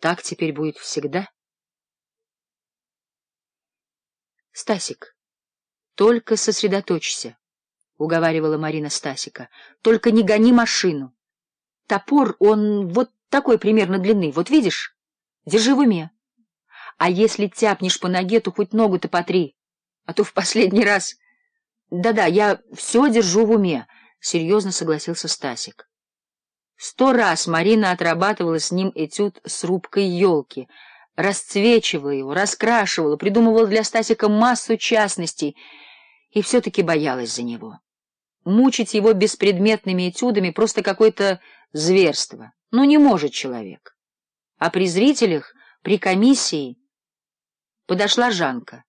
Так теперь будет всегда. Стасик, только сосредоточься, — уговаривала Марина Стасика. Только не гони машину. Топор, он вот такой примерно длины, вот видишь? Держи в уме. А если тяпнешь по ноге, то хоть ногу-то потри, а то в последний раз... Да-да, я все держу в уме, — серьезно согласился Стасик. Сто раз Марина отрабатывала с ним этюд с рубкой елки, расцвечивала его, раскрашивала, придумывала для Стасика массу частностей и все-таки боялась за него. Мучить его беспредметными этюдами просто какое-то зверство. Ну, не может человек. А при зрителях, при комиссии подошла Жанка.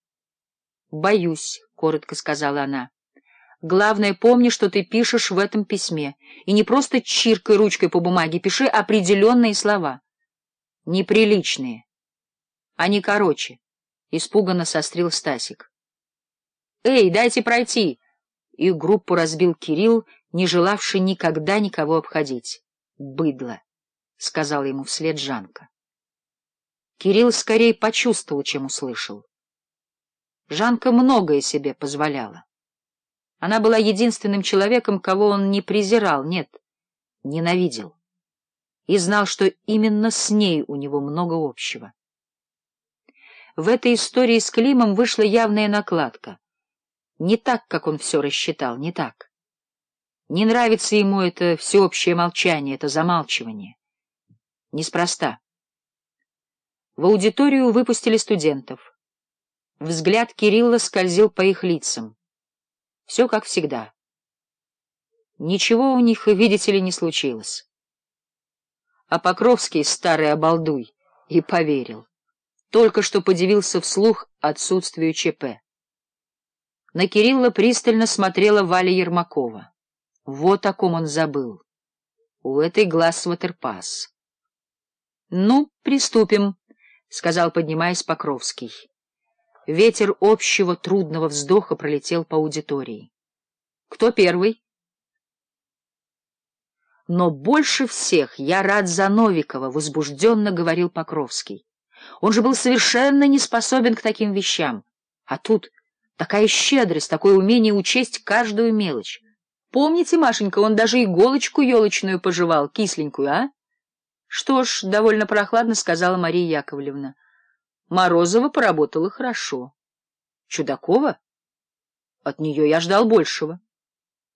«Боюсь», — коротко сказала она. Главное, помни, что ты пишешь в этом письме. И не просто чиркой ручкой по бумаге, пиши определенные слова. Неприличные. Они короче. Испуганно сострил Стасик. «Эй, дайте пройти!» И группу разбил Кирилл, не желавший никогда никого обходить. «Быдло!» — сказал ему вслед Жанка. Кирилл скорее почувствовал, чем услышал. Жанка многое себе позволяла. Она была единственным человеком, кого он не презирал, нет, ненавидел. И знал, что именно с ней у него много общего. В этой истории с Климом вышла явная накладка. Не так, как он все рассчитал, не так. Не нравится ему это всеобщее молчание, это замалчивание. Неспроста. В аудиторию выпустили студентов. Взгляд Кирилла скользил по их лицам все как всегда. Ничего у них, видите ли, не случилось. А Покровский, старый обалдуй, и поверил. Только что подивился вслух отсутствию ЧП. На Кирилла пристально смотрела Валя Ермакова. Вот о ком он забыл. У этой глаз ватерпас. — Ну, приступим, — сказал, поднимаясь Покровский. Ветер общего трудного вздоха пролетел по аудитории. Кто первый? Но больше всех я рад за Новикова, возбужденно говорил Покровский. Он же был совершенно не способен к таким вещам. А тут такая щедрость, такое умение учесть каждую мелочь. Помните, Машенька, он даже иголочку елочную пожевал, кисленькую, а? Что ж, довольно прохладно сказала Мария Яковлевна. Морозова поработала хорошо. Чудакова? От нее я ждал большего.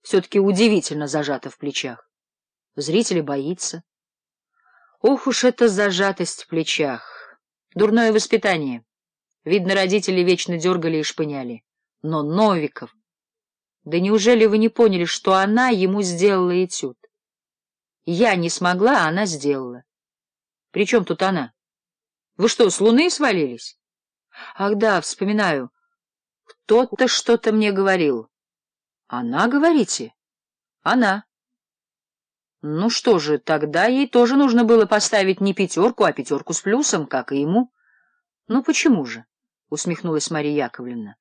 Все-таки удивительно зажата в плечах. Зрители боится. Ох уж эта зажатость в плечах. Дурное воспитание. Видно, родители вечно дергали и шпыняли. Но Новиков... Да неужели вы не поняли, что она ему сделала этюд? Я не смогла, а она сделала. При тут она? Вы что, с луны свалились? Ах да, вспоминаю. Кто-то что-то мне говорил. Она, говорите? Она. Ну что же, тогда ей тоже нужно было поставить не пятерку, а пятерку с плюсом, как и ему. Ну почему же? Усмехнулась Мария Яковлевна.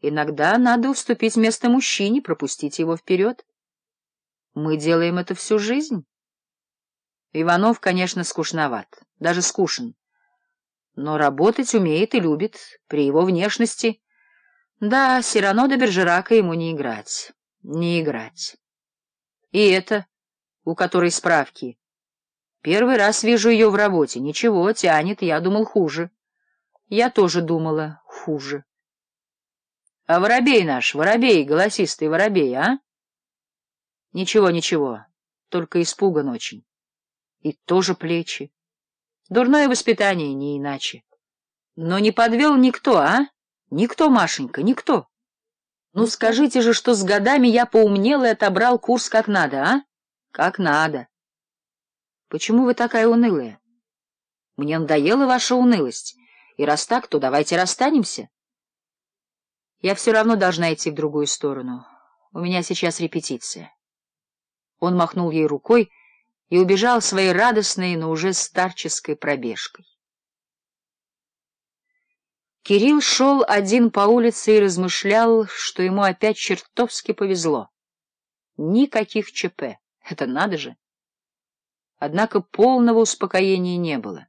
Иногда надо уступить место мужчине, пропустить его вперед. Мы делаем это всю жизнь. Иванов, конечно, скучноват, даже скучен. Но работать умеет и любит, при его внешности. Да, Сирано до Бержерака ему не играть, не играть. И это, у которой справки. Первый раз вижу ее в работе. Ничего, тянет, я думал, хуже. Я тоже думала, хуже. А воробей наш, воробей, голосистый воробей, а? Ничего, ничего, только испуган очень. И тоже плечи. Дурное воспитание, не иначе. Но не подвел никто, а? Никто, Машенька, никто. Ну скажите же, что с годами я поумнел и отобрал курс как надо, а? Как надо. Почему вы такая унылая? Мне надоела ваша унылость. И раз так, то давайте расстанемся. Я все равно должна идти в другую сторону. У меня сейчас репетиция. Он махнул ей рукой, и убежал своей радостной, но уже старческой пробежкой. Кирилл шел один по улице и размышлял, что ему опять чертовски повезло. Никаких ЧП, это надо же. Однако полного успокоения не было.